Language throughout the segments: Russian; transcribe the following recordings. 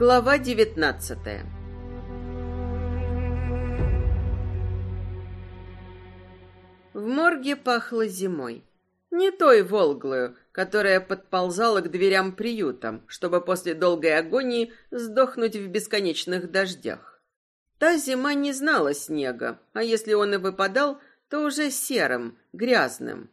Глава девятнадцатая В морге пахло зимой. Не той волглую, которая подползала к дверям приюта, чтобы после долгой агонии сдохнуть в бесконечных дождях. Та зима не знала снега, а если он и выпадал, то уже серым, грязным.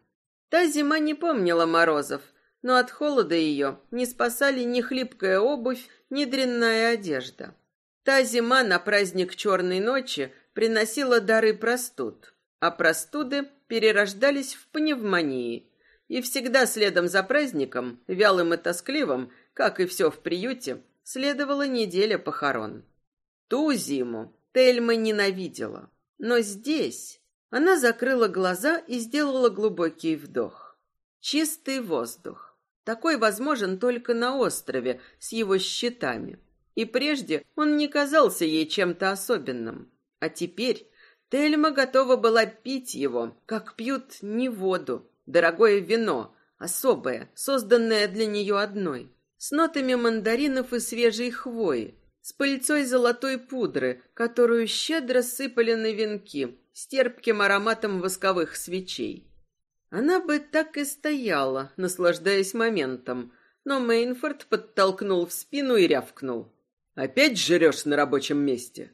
Та зима не помнила морозов, но от холода ее не спасали ни хлипкая обувь, ни дрянная одежда. Та зима на праздник Черной ночи приносила дары простуд, а простуды перерождались в пневмонии. И всегда следом за праздником, вялым и тоскливым, как и все в приюте, следовала неделя похорон. Ту зиму Тельма ненавидела. Но здесь она закрыла глаза и сделала глубокий вдох. Чистый воздух. Такой возможен только на острове с его щитами. И прежде он не казался ей чем-то особенным. А теперь Тельма готова была пить его, как пьют не воду, дорогое вино, особое, созданное для нее одной, с нотами мандаринов и свежей хвои, с пыльцой золотой пудры, которую щедро сыпали на венки, с терпким ароматом восковых свечей. Она бы так и стояла, наслаждаясь моментом, но Мейнфорд подтолкнул в спину и рявкнул. «Опять жрешь на рабочем месте?»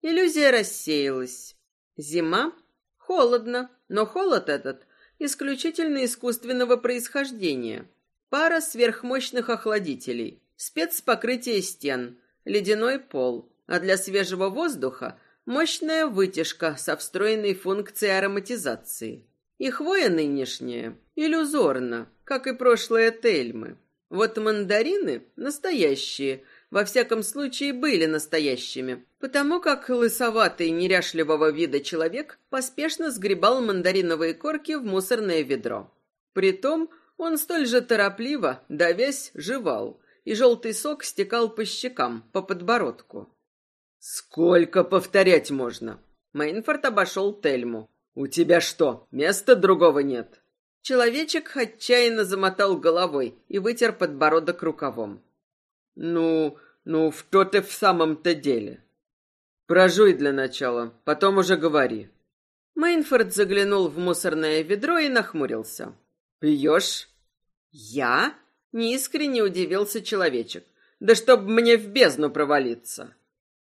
Иллюзия рассеялась. Зима? Холодно, но холод этот исключительно искусственного происхождения. Пара сверхмощных охладителей, спецпокрытие стен, ледяной пол, а для свежего воздуха мощная вытяжка со встроенной функцией ароматизации. И хвоя нынешняя иллюзорна, как и прошлое Тельмы. Вот мандарины настоящие, во всяком случае были настоящими, потому как лысоватый неряшливого вида человек поспешно сгребал мандариновые корки в мусорное ведро. Притом он столь же торопливо, давясь, жевал, и желтый сок стекал по щекам, по подбородку. «Сколько повторять можно?» Мейнфорд обошел Тельму. «У тебя что, места другого нет?» Человечек отчаянно замотал головой и вытер подбородок рукавом. Ну, ну, что ты в самом-то деле? Прожуй для начала, потом уже говори. Мейнфорд заглянул в мусорное ведро и нахмурился. Пьешь? Я? Неискренне удивился человечек. Да чтоб мне в бездну провалиться.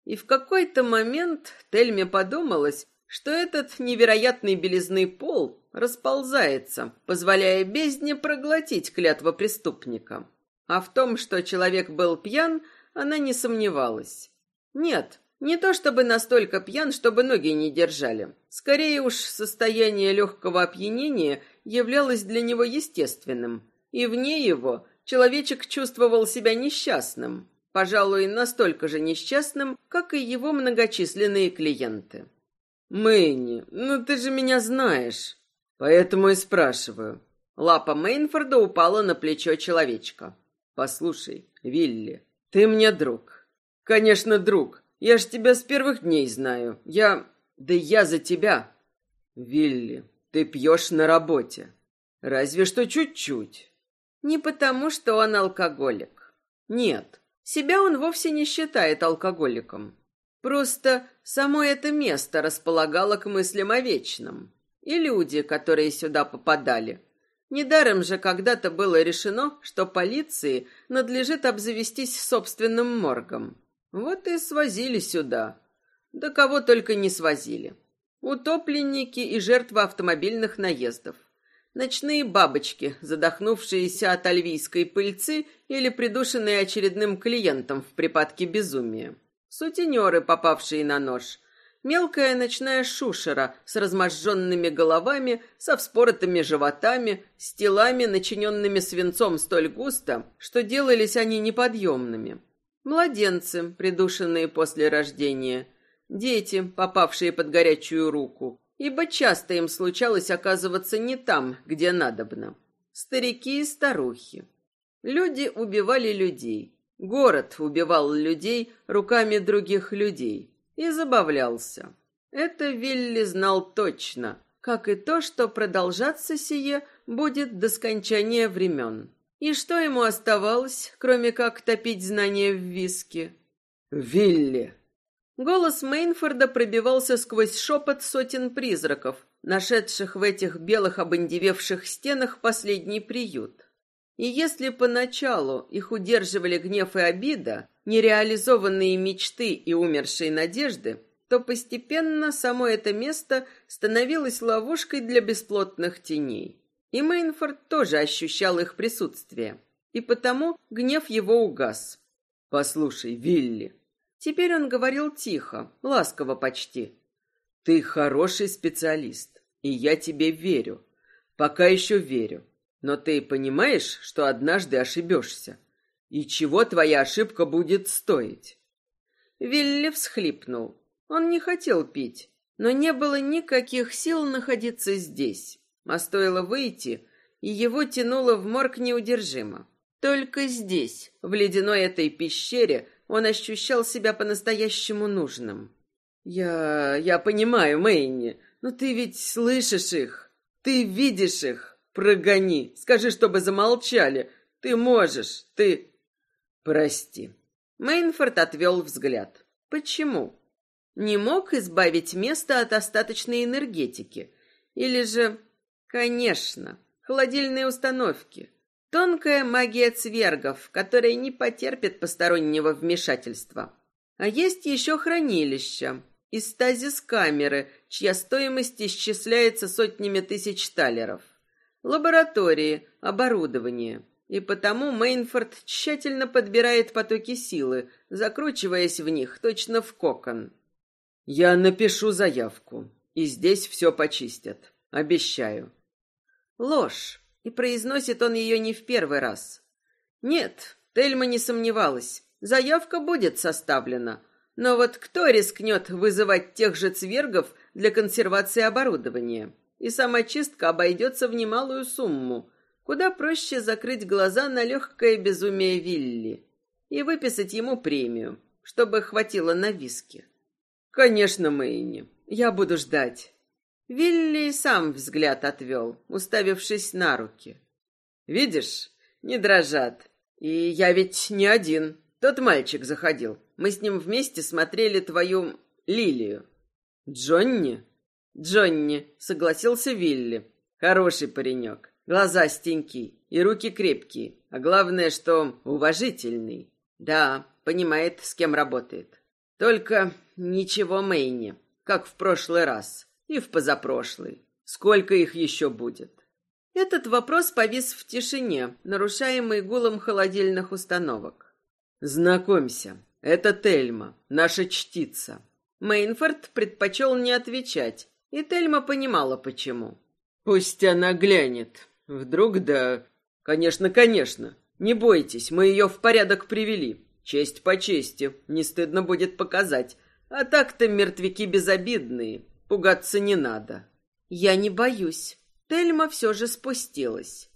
И в какой-то момент Тельме подумалось, что этот невероятный белизный пол расползается, позволяя бездне проглотить клятва преступника. А в том, что человек был пьян, она не сомневалась. Нет, не то чтобы настолько пьян, чтобы ноги не держали. Скорее уж, состояние легкого опьянения являлось для него естественным. И вне его человечек чувствовал себя несчастным. Пожалуй, настолько же несчастным, как и его многочисленные клиенты. «Мэнни, ну ты же меня знаешь. Поэтому и спрашиваю». Лапа Мейнфорда упала на плечо человечка. Послушай, Вилли, ты мне друг. Конечно, друг. Я ж тебя с первых дней знаю. Я... Да я за тебя. Вилли, ты пьешь на работе. Разве что чуть-чуть. Не потому, что он алкоголик. Нет, себя он вовсе не считает алкоголиком. Просто само это место располагало к мыслям о вечном. И люди, которые сюда попадали, Недаром же когда-то было решено, что полиции надлежит обзавестись собственным моргом. Вот и свозили сюда. Да кого только не свозили. Утопленники и жертвы автомобильных наездов. Ночные бабочки, задохнувшиеся от альвийской пыльцы или придушенные очередным клиентом в припадке безумия. Сутенеры, попавшие на нож – Мелкая ночная шушера с разможженными головами, со вспоротыми животами, с телами, начиненными свинцом столь густо, что делались они неподъемными. Младенцы, придушенные после рождения. Дети, попавшие под горячую руку. Ибо часто им случалось оказываться не там, где надобно. Старики и старухи. Люди убивали людей. Город убивал людей руками других людей и забавлялся. Это Вилли знал точно, как и то, что продолжаться сие будет до скончания времен. И что ему оставалось, кроме как топить знания в виске? «Вилли!» Голос Мейнфорда пробивался сквозь шепот сотен призраков, нашедших в этих белых обындевевших стенах последний приют. И если поначалу их удерживали гнев и обида, нереализованные мечты и умершие надежды, то постепенно само это место становилось ловушкой для бесплотных теней. И Мейнфорд тоже ощущал их присутствие, и потому гнев его угас. «Послушай, Вилли, Теперь он говорил тихо, ласково почти. Ты хороший специалист, и я тебе верю. Пока еще верю. Но ты понимаешь, что однажды ошибешься? И чего твоя ошибка будет стоить? Вилли всхлипнул. Он не хотел пить, но не было никаких сил находиться здесь. А стоило выйти, и его тянуло в морг неудержимо. Только здесь, в ледяной этой пещере, он ощущал себя по-настоящему нужным. «Я... я понимаю, Мэйни, но ты ведь слышишь их, ты видишь их. Прогони, скажи, чтобы замолчали. Ты можешь, ты...» «Прости». Мейнфорд отвел взгляд. «Почему?» Не мог избавить место от остаточной энергетики. Или же... Конечно, холодильные установки. Тонкая магия цвергов, которая не потерпит постороннего вмешательства. А есть еще хранилища и стазис-камеры, чья стоимость исчисляется сотнями тысяч талеров. Лаборатории, оборудование. И потому Мейнфорд тщательно подбирает потоки силы, закручиваясь в них точно в кокон. «Я напишу заявку, и здесь все почистят. Обещаю». Ложь и произносит он ее не в первый раз. Нет, Тельма не сомневалась. Заявка будет составлена. Но вот кто рискнет вызывать тех же цвергов для консервации оборудования? И сама чистка обойдется в немалую сумму. Куда проще закрыть глаза на легкое безумие Вилли и выписать ему премию, чтобы хватило на виски. Конечно, Мэйни, я буду ждать. Вилли сам взгляд отвел, уставившись на руки. «Видишь, не дрожат. И я ведь не один. Тот мальчик заходил. Мы с ним вместе смотрели твою лилию». «Джонни?» «Джонни», — согласился Вилли. «Хороший паренек. Глаза стенькие и руки крепкие. А главное, что уважительный. Да, понимает, с кем работает. Только ничего Мэйни, как в прошлый раз и в позапрошлый. Сколько их еще будет? Этот вопрос повис в тишине, нарушаемый гулом холодильных установок. Знакомься, это Тельма, наша чтица. Мейнфорд предпочел не отвечать, и Тельма понимала почему. Пусть она глянет. Вдруг да... Конечно, конечно. Не бойтесь, мы ее в порядок привели. Честь по чести, не стыдно будет показать. А так-то мертвяки безобидные. Пугаться не надо. Я не боюсь. Тельма все же спустилась.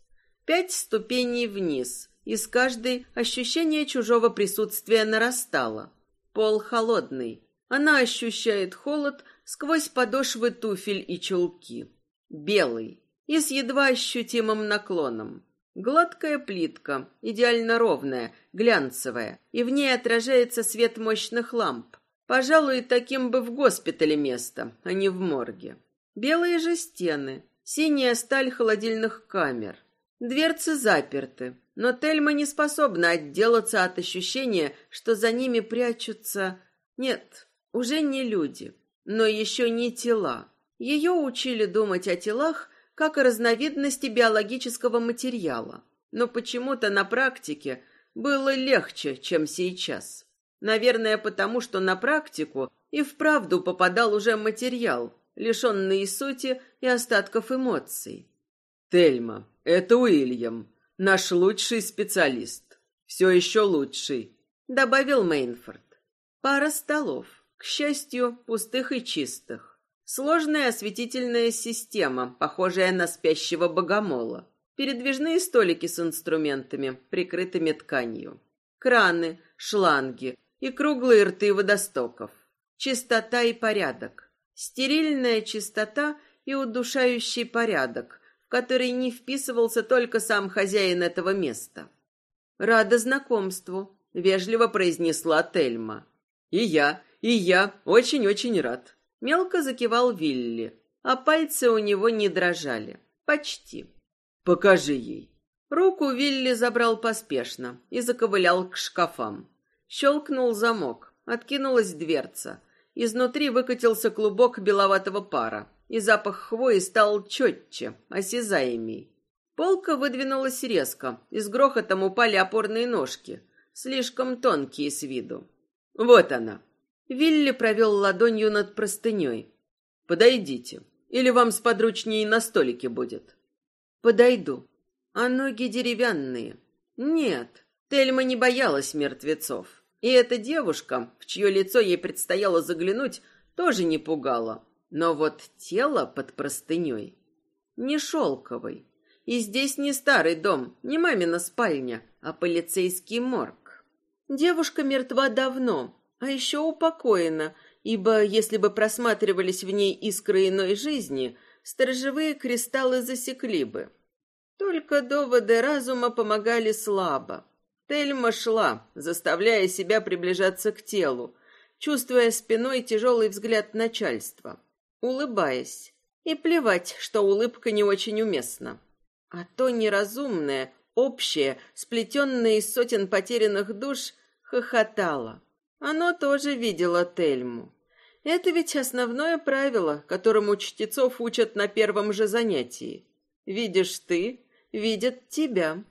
Пять ступеней вниз, и с каждой ощущение чужого присутствия нарастало. Пол холодный. Она ощущает холод сквозь подошвы туфель и чулки. Белый и с едва ощутимым наклоном. Гладкая плитка, идеально ровная, глянцевая, и в ней отражается свет мощных ламп. Пожалуй, таким бы в госпитале место, а не в морге. Белые же стены, синяя сталь холодильных камер. Дверцы заперты, но Тельма не способна отделаться от ощущения, что за ними прячутся... Нет, уже не люди, но еще не тела. Ее учили думать о телах как о разновидности биологического материала, но почему-то на практике было легче, чем сейчас. Наверное, потому что на практику и вправду попадал уже материал, лишенный сути и остатков эмоций. Тельма, это Уильям, наш лучший специалист. Все еще лучший, добавил Мейнфорд. Пара столов, к счастью, пустых и чистых. Сложная осветительная система, похожая на спящего богомола. Передвижные столики с инструментами, прикрытыми тканью. Краны, шланги, и круглые рты водостоков. Чистота и порядок. Стерильная чистота и удушающий порядок, в который не вписывался только сам хозяин этого места. «Рада знакомству», — вежливо произнесла Тельма. «И я, и я очень-очень рад», — мелко закивал Вилли, а пальцы у него не дрожали. Почти. «Покажи ей». Руку Вилли забрал поспешно и заковылял к шкафам. Щелкнул замок, откинулась дверца. Изнутри выкатился клубок беловатого пара, и запах хвои стал четче, осязаемей. Полка выдвинулась резко, и с грохотом упали опорные ножки, слишком тонкие с виду. «Вот она!» Вилли провел ладонью над простыней. «Подойдите, или вам сподручнее на столике будет». «Подойду. А ноги деревянные?» «Нет, Тельма не боялась мертвецов. И эта девушка, в чье лицо ей предстояло заглянуть, тоже не пугала. Но вот тело под простыней не шелковый. И здесь не старый дом, не мамина спальня, а полицейский морг. Девушка мертва давно, а еще упокоена, ибо если бы просматривались в ней искры иной жизни, сторожевые кристаллы засекли бы. Только доводы разума помогали слабо. Тельма шла, заставляя себя приближаться к телу, чувствуя спиной тяжелый взгляд начальства улыбаясь. И плевать, что улыбка не очень уместна. А то неразумное, общее, сплетенное из сотен потерянных душ, хохотало. Оно тоже видело Тельму. Это ведь основное правило, которому чтецов учат на первом же занятии. Видишь ты, видят тебя.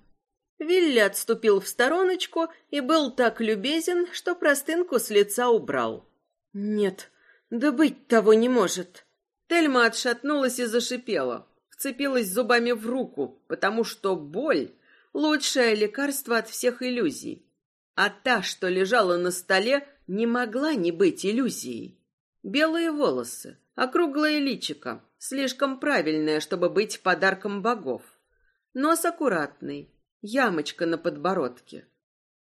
Вилли отступил в стороночку и был так любезен, что простынку с лица убрал. Нет, да быть того не может. Тельма отшатнулась и зашипела, вцепилась зубами в руку, потому что боль — лучшее лекарство от всех иллюзий. А та, что лежала на столе, не могла не быть иллюзией. Белые волосы, округлое личико, слишком правильное, чтобы быть подарком богов. Нос аккуратный, ямочка на подбородке.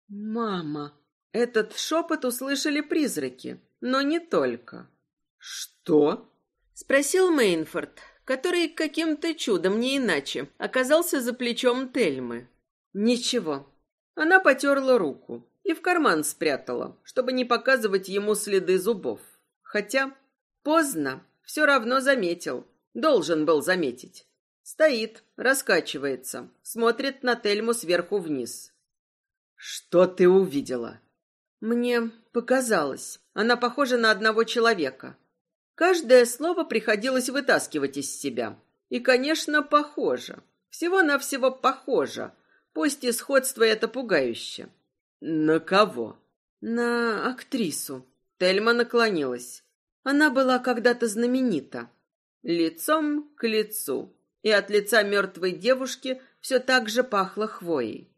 «Мама!» Этот шепот услышали призраки, но не только. «Что?» — спросил Мейнфорд, который каким-то чудом, не иначе, оказался за плечом Тельмы. «Ничего». Она потерла руку и в карман спрятала, чтобы не показывать ему следы зубов. Хотя поздно, все равно заметил. Должен был заметить. Стоит, раскачивается, смотрит на Тельму сверху вниз. «Что ты увидела?» «Мне показалось. Она похожа на одного человека. Каждое слово приходилось вытаскивать из себя. И, конечно, похоже. Всего-навсего похоже. Пусть и сходство это пугающе. На кого? На актрису. Тельма наклонилась. Она была когда-то знаменита. Лицом к лицу. И от лица мертвой девушки все так же пахло хвоей.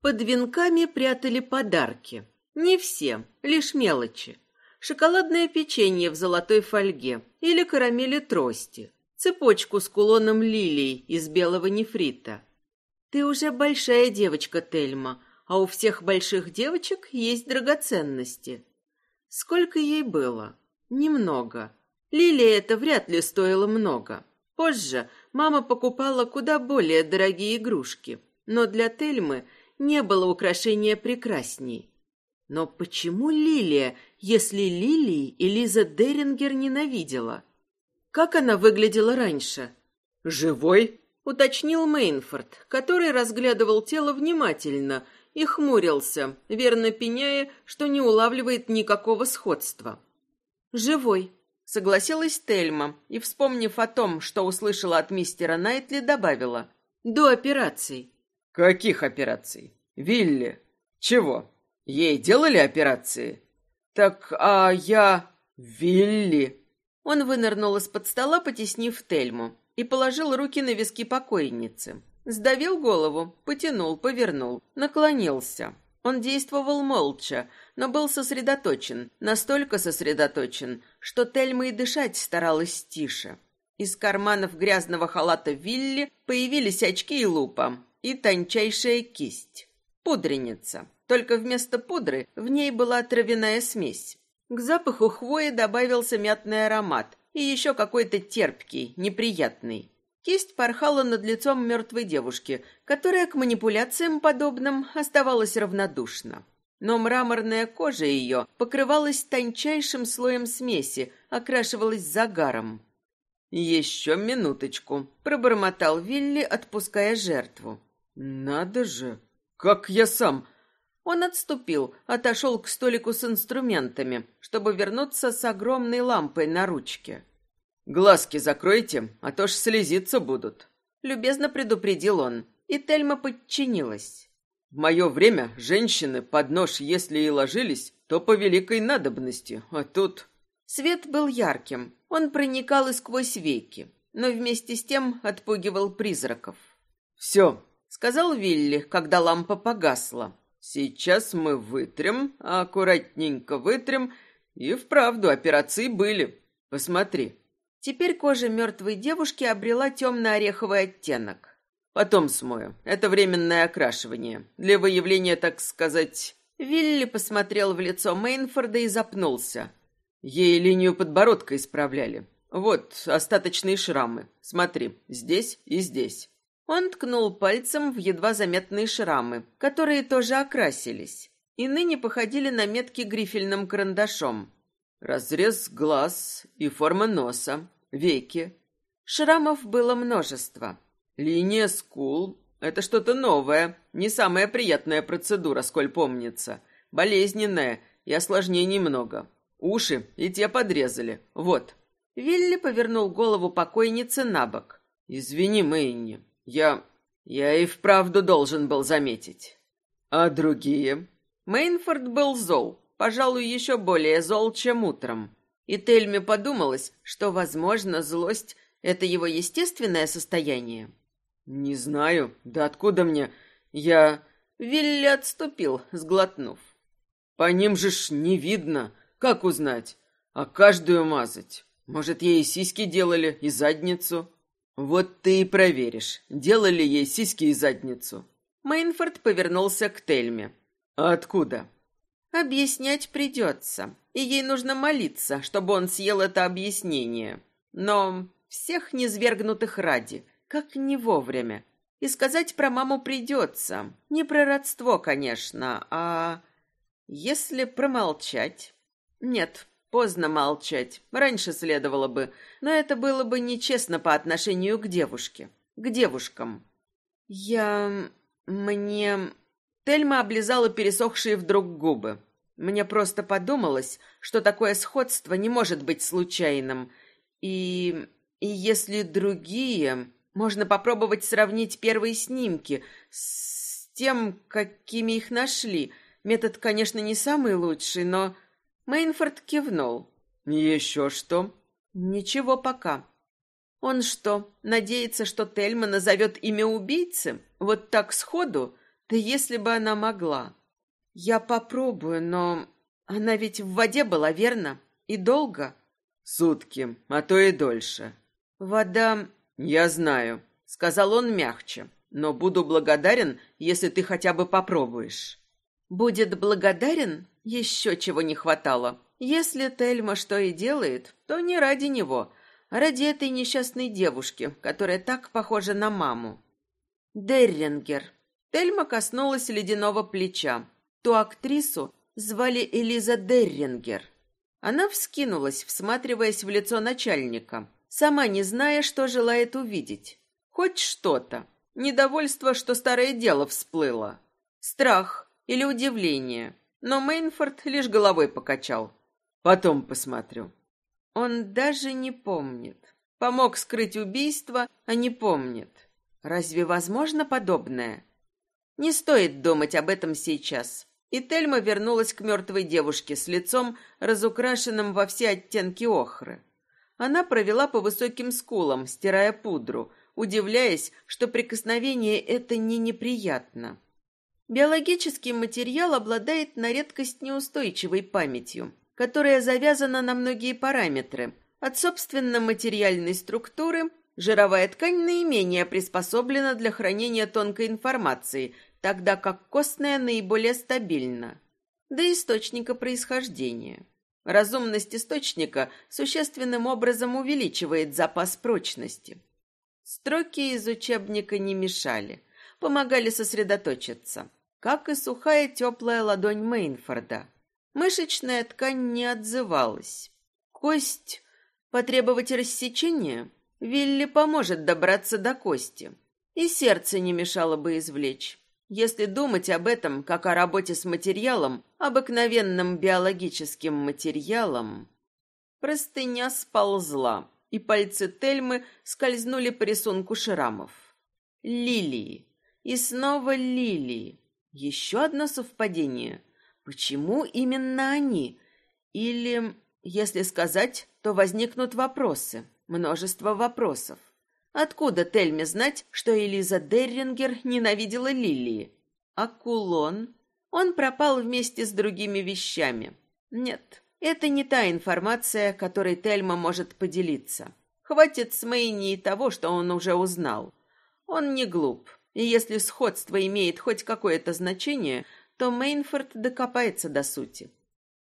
Под венками прятали подарки. Не все, лишь мелочи шоколадное печенье в золотой фольге или карамели трости, цепочку с кулоном лилий из белого нефрита. Ты уже большая девочка, Тельма, а у всех больших девочек есть драгоценности. Сколько ей было? Немного. Лилия это вряд ли стоило много. Позже мама покупала куда более дорогие игрушки, но для Тельмы не было украшения прекрасней. Но почему Лилия, если Лилии Элиза Дерингер ненавидела? Как она выглядела раньше? «Живой?» — уточнил Мейнфорд, который разглядывал тело внимательно и хмурился, верно пеняя, что не улавливает никакого сходства. «Живой», — согласилась Тельма и, вспомнив о том, что услышала от мистера Найтли, добавила. «До операций». «Каких операций? Вилли? Чего?» Ей делали операции? Так, а я... Вилли. Он вынырнул из-под стола, потеснив Тельму, и положил руки на виски покойницы. Сдавил голову, потянул, повернул, наклонился. Он действовал молча, но был сосредоточен, настолько сосредоточен, что Тельма и дышать старалась тише. Из карманов грязного халата Вилли появились очки и лупа, и тончайшая кисть. Пудреница. Только вместо пудры в ней была травяная смесь. К запаху хвои добавился мятный аромат и еще какой-то терпкий, неприятный. Кисть порхала над лицом мертвой девушки, которая к манипуляциям подобным оставалась равнодушна. Но мраморная кожа ее покрывалась тончайшим слоем смеси, окрашивалась загаром. «Еще минуточку», — пробормотал Вилли, отпуская жертву. «Надо же! Как я сам!» Он отступил, отошел к столику с инструментами, чтобы вернуться с огромной лампой на ручке. «Глазки закройте, а то ж слезиться будут», — любезно предупредил он, и Тельма подчинилась. «В мое время женщины под нож, если и ложились, то по великой надобности, а тут...» Свет был ярким, он проникал и сквозь веки, но вместе с тем отпугивал призраков. «Все», — сказал Вилли, когда лампа погасла. «Сейчас мы вытрем, аккуратненько вытрем, и вправду операции были. Посмотри». Теперь кожа мертвой девушки обрела темно-ореховый оттенок. Потом смою. Это временное окрашивание. Для выявления, так сказать... Вилли посмотрел в лицо Мейнфорда и запнулся. Ей линию подбородка исправляли. Вот остаточные шрамы. Смотри, здесь и здесь. Он ткнул пальцем в едва заметные шрамы, которые тоже окрасились, и ныне походили на метки грифельным карандашом. Разрез глаз и форма носа, веки. Шрамов было множество. Линия скул — это что-то новое, не самая приятная процедура, сколь помнится. Болезненная и осложнений много. Уши и те подрезали. Вот. Вилли повернул голову покойницы на бок. Извини, Мэйни, я... я и вправду должен был заметить. А другие? Мейнфорд был зол, пожалуй, еще более зол, чем утром. И Тельме подумалось, что, возможно, злость — это его естественное состояние. «Не знаю. Да откуда мне? Я...» Вилли отступил, сглотнув. «По ним же ж не видно. Как узнать? А каждую мазать? Может, ей сиськи делали и задницу? Вот ты и проверишь, делали ей сиськи и задницу. Мейнфорд повернулся к Тельме. А откуда? Объяснять придется, и ей нужно молиться, чтобы он съел это объяснение. Но всех низвергнутых ради, как не вовремя. И сказать про маму придется. Не про родство, конечно, а... Если промолчать, нет, поздно молчать. Раньше следовало бы, но это было бы нечестно по отношению к девушке, к девушкам. Я... мне... Тельма облизала пересохшие вдруг губы. Мне просто подумалось, что такое сходство не может быть случайным. И... и если другие... Можно попробовать сравнить первые снимки с тем, какими их нашли. Метод, конечно, не самый лучший, но... Мейнфорд кивнул. «Еще что?» «Ничего пока». «Он что, надеется, что Тельма назовет имя убийцы? Вот так сходу? Да если бы она могла». «Я попробую, но она ведь в воде была, верно? И долго?» «Сутки, а то и дольше». «Вода...» «Я знаю», — сказал он мягче, «но буду благодарен, если ты хотя бы попробуешь». «Будет благодарен?» Еще чего не хватало. Если Тельма что и делает, то не ради него, а ради этой несчастной девушки, которая так похожа на маму. Деррингер. Тельма коснулась ледяного плеча. Ту актрису звали Элиза Деррингер. Она вскинулась, всматриваясь в лицо начальника, сама не зная, что желает увидеть. Хоть что-то. Недовольство, что старое дело всплыло. Страх или удивление. Но Мейнфорд лишь головой покачал. Потом посмотрю. Он даже не помнит. Помог скрыть убийство, а не помнит. Разве возможно подобное? Не стоит думать об этом сейчас. И Тельма вернулась к мертвой девушке с лицом, разукрашенным во все оттенки охры. Она провела по высоким скулам, стирая пудру, удивляясь, что прикосновение это не неприятно. Биологический материал обладает на редкость неустойчивой памятью, которая завязана на многие параметры. От собственно материальной структуры жировая ткань наименее приспособлена для хранения тонкой информации, тогда как костная наиболее стабильна. До источника происхождения. Разумность источника существенным образом увеличивает запас прочности. Строки из учебника не мешали, помогали сосредоточиться, как и сухая теплая ладонь Мейнфорда. Мышечная ткань не отзывалась. Кость потребовать рассечения? Вилли поможет добраться до кости. И сердце не мешало бы извлечь. Если думать об этом как о работе с материалом, обыкновенным биологическим материалом... Простыня сползла, и пальцы Тельмы скользнули по рисунку шрамов. Лилии. И снова лилии. Еще одно совпадение. Почему именно они? Или, если сказать, то возникнут вопросы. Множество вопросов. Откуда Тельме знать, что Элиза Деррингер ненавидела лилии? А кулон? Он пропал вместе с другими вещами. Нет, это не та информация, которой Тельма может поделиться. Хватит с Мэйни и того, что он уже узнал. Он не глуп, и если сходство имеет хоть какое-то значение, то Мейнфорд докопается до сути.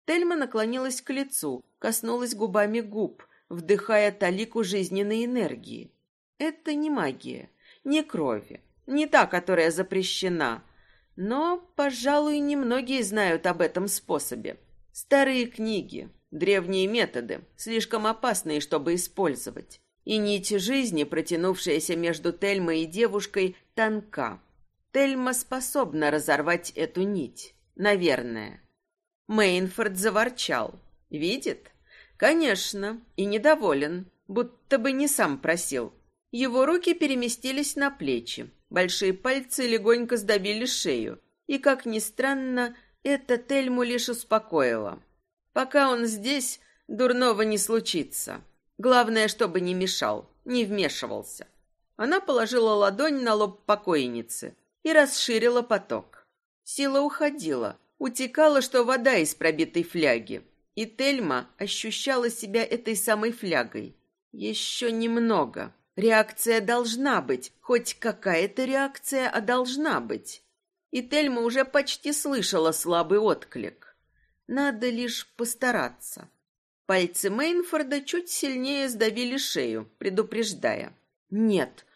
Тельма наклонилась к лицу, коснулась губами губ, вдыхая талику жизненной энергии. Это не магия, не крови, не та, которая запрещена. Но, пожалуй, немногие знают об этом способе. Старые книги, древние методы, слишком опасные, чтобы использовать. И нить жизни, протянувшаяся между Тельмой и девушкой, тонка. Тельма способна разорвать эту нить. Наверное. Мейнфорд заворчал. Видит? Конечно, и недоволен, будто бы не сам просил. Его руки переместились на плечи. Большие пальцы легонько сдавили шею. И, как ни странно, это Тельму лишь успокоило. Пока он здесь, дурного не случится. Главное, чтобы не мешал, не вмешивался. Она положила ладонь на лоб покойницы и расширила поток. Сила уходила, утекала, что вода из пробитой фляги. И Тельма ощущала себя этой самой флягой. Еще немного. Реакция должна быть, хоть какая-то реакция, а должна быть. И Тельма уже почти слышала слабый отклик. Надо лишь постараться. Пальцы Мейнфорда чуть сильнее сдавили шею, предупреждая. «Нет,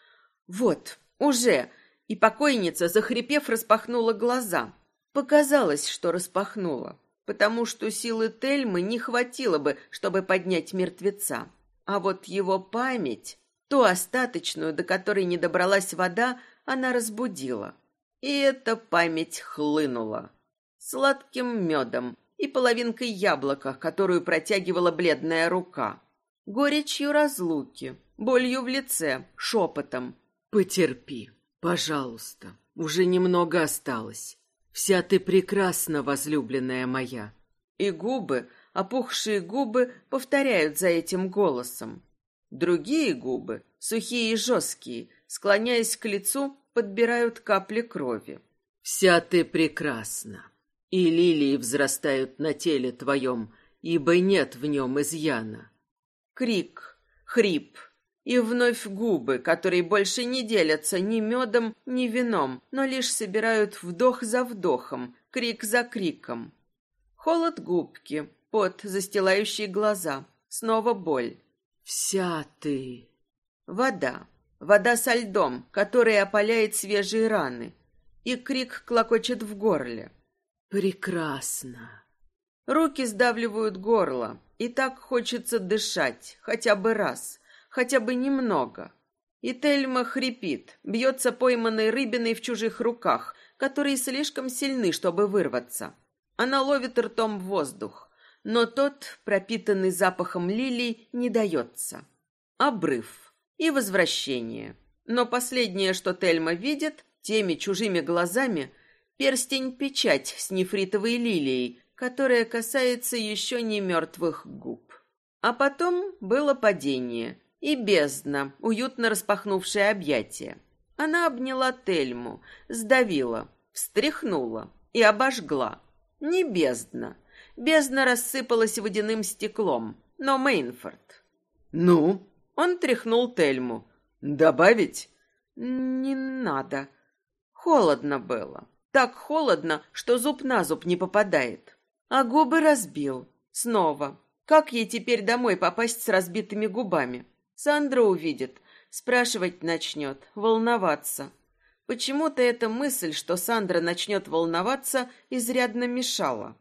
вот, уже!» И покойница, захрипев, распахнула глаза. Показалось, что распахнула, потому что силы Тельмы не хватило бы, чтобы поднять мертвеца. А вот его память... Ту остаточную, до которой не добралась вода, она разбудила. И эта память хлынула. Сладким медом и половинкой яблока, которую протягивала бледная рука. Горечью разлуки, болью в лице, шепотом. «Потерпи, пожалуйста, уже немного осталось. Вся ты прекрасна, возлюбленная моя». И губы, опухшие губы, повторяют за этим голосом. Другие губы, сухие и жесткие, склоняясь к лицу, подбирают капли крови. «Вся ты прекрасна, и лилии взрастают на теле твоем, ибо нет в нем изъяна». Крик, хрип и вновь губы, которые больше не делятся ни медом, ни вином, но лишь собирают вдох за вдохом, крик за криком. Холод губки, пот, застилающий глаза, снова боль. Вся ты. Вода. Вода со льдом, которая опаляет свежие раны. И крик клокочет в горле. Прекрасно. Руки сдавливают горло, и так хочется дышать, хотя бы раз, хотя бы немного. И Тельма хрипит, бьется пойманной рыбиной в чужих руках, которые слишком сильны, чтобы вырваться. Она ловит ртом воздух но тот, пропитанный запахом лилий, не дается. Обрыв и возвращение. Но последнее, что Тельма видит, теми чужими глазами, перстень-печать с нефритовой лилией, которая касается еще не мертвых губ. А потом было падение и бездна, уютно распахнувшее объятия. Она обняла Тельму, сдавила, встряхнула и обожгла. Не бездна, Бездна рассыпалась водяным стеклом, но Мейнфорд... «Ну?» Он тряхнул Тельму. «Добавить?» «Не надо. Холодно было. Так холодно, что зуб на зуб не попадает. А губы разбил. Снова. Как ей теперь домой попасть с разбитыми губами? Сандра увидит. спрашивать начнет, волноваться. Почему-то эта мысль, что Сандра начнет волноваться, изрядно мешала.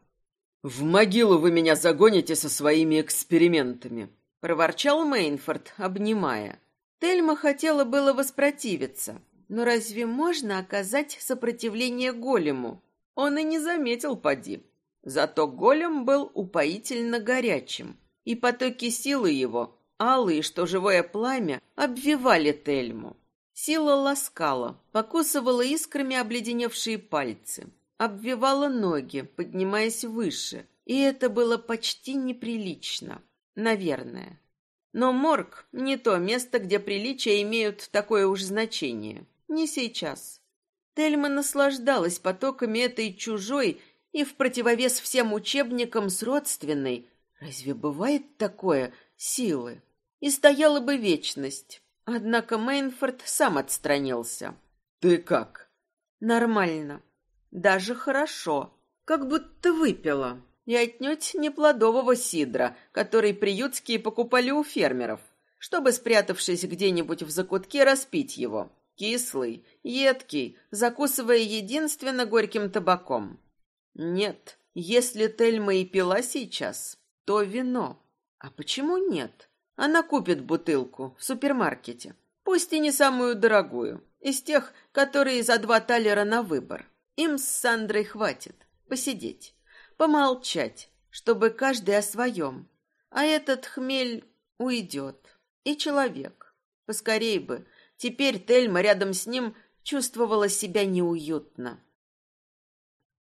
«В могилу вы меня загоните со своими экспериментами», — проворчал Мейнфорд, обнимая. Тельма хотела было воспротивиться, но разве можно оказать сопротивление голему? Он и не заметил поди. Зато голем был упоительно горячим, и потоки силы его, алые, что живое пламя, обвивали Тельму. Сила ласкала, покусывала искрами обледеневшие пальцы, обвивала ноги, поднимаясь выше, и это было почти неприлично, наверное. Но морг — не то место, где приличия имеют такое уж значение. Не сейчас. Тельма наслаждалась потоками этой чужой и в противовес всем учебникам с родственной, разве бывает такое, силы? И стояла бы вечность. Однако Мейнфорд сам отстранился. «Ты как?» «Нормально. Даже хорошо. Как будто выпила. И отнюдь не плодового сидра, который приютские покупали у фермеров, чтобы, спрятавшись где-нибудь в закутке, распить его. Кислый, едкий, закусывая единственно горьким табаком. Нет, если Тельма и пила сейчас, то вино. А почему нет? Она купит бутылку в супермаркете. Пусть и не самую дорогую, из тех, которые за два талера на выбор. Им с Сандрой хватит посидеть, помолчать, чтобы каждый о своем. А этот хмель уйдет. И человек. Поскорей бы. Теперь Тельма рядом с ним чувствовала себя неуютно.